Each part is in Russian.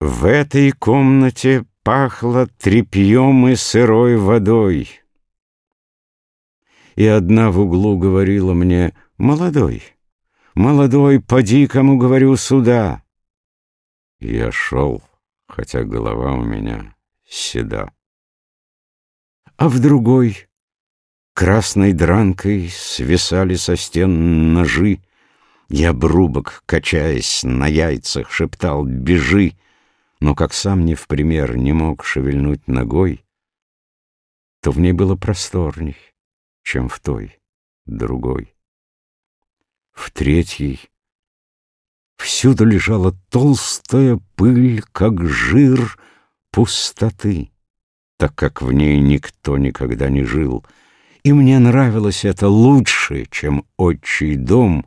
В этой комнате пахло тряпьем и сырой водой. И одна в углу говорила мне, «Молодой, молодой, поди, кому говорю, сюда». Я шел, хотя голова у меня седа. А в другой красной дранкой свисали со стен ножи, Я брубок, качаясь на яйцах, шептал «Бежи!» Но как сам не в пример не мог шевельнуть ногой, то в ней было просторней, чем в той, другой. В третьей всюду лежала толстая пыль, как жир пустоты, так как в ней никто никогда не жил. И мне нравилось это лучше, чем отчий дом,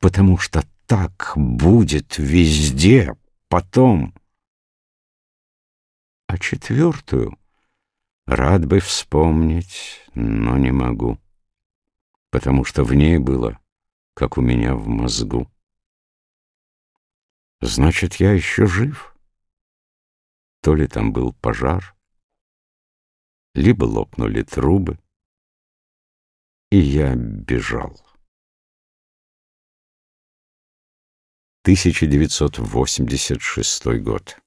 потому что так будет везде потом а четвертую рад бы вспомнить, но не могу, потому что в ней было, как у меня в мозгу. Значит, я еще жив. То ли там был пожар, либо лопнули трубы, и я бежал. 1986 год.